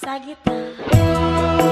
Sagitário.